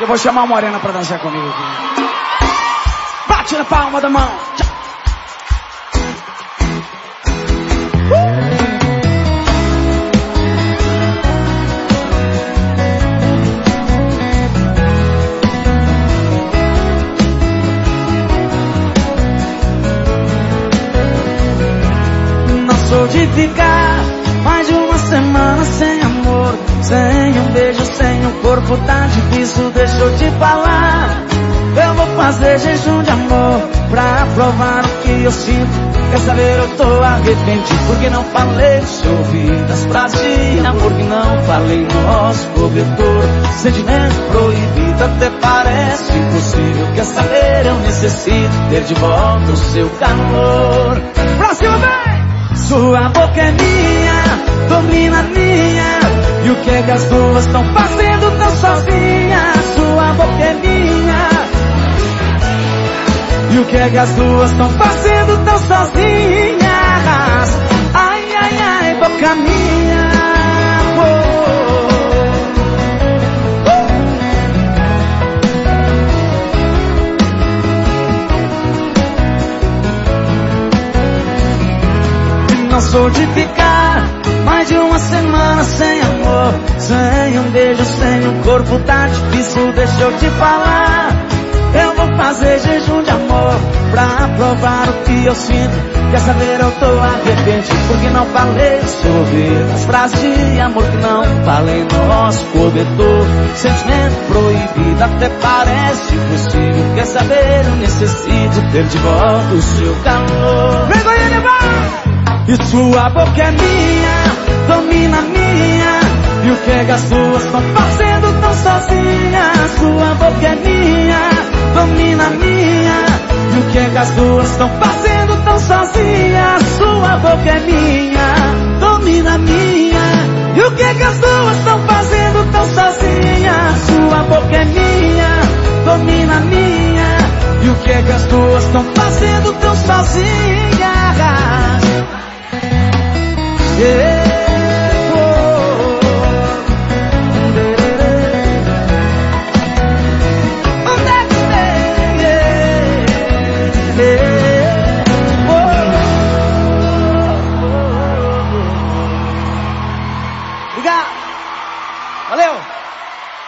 Eu vou chamar a Morena pra dançar comigo aqui. Bate na palma da mão. Não sou de ficar corpo, tá difícil, deixa eu te falar. Eu vou fazer jejum de amor pra provar o que eu sinto. Quer saber, eu tô arrependido porque não falei se ouvi das frases de amor que não falei no nosso cobertor. Sentimento proibido até parece impossível. Quer saber, eu necessito ter de volta o seu calor. Próximo vem! Sua boca é minha, domina minha. E o que é que as duas estão fazendo que que as duas estão fazendo tão sozinhas? Ai, ai, ai, boca minha. Não sou de ficar mais de uma semana sem amor, sem um beijo, sem um corpo, tá difícil, deixa eu te falar. Que eu sinto. Quer saber, eu tô arrependido porque não falei sobre as frases de amor que não falei no nosso cobertor. Sentimento proibido até parece impossível. Quer saber, eu necessito ter de volta o seu calor. Vem, Goiânia, vai! E sua boca é minha, domina minha. E o que é que as duas estão fazendo tão sozinhas? Sua boca é minha, domina minha. E o que é que as duas estão fazendo sozinha, sua boca é minha, domina minha. E o que, é que as duas estão fazendo tão sozinha? Sua boca é minha, domina minha. E o que, é que as duas estão fazendo tão sozinha? Yeah.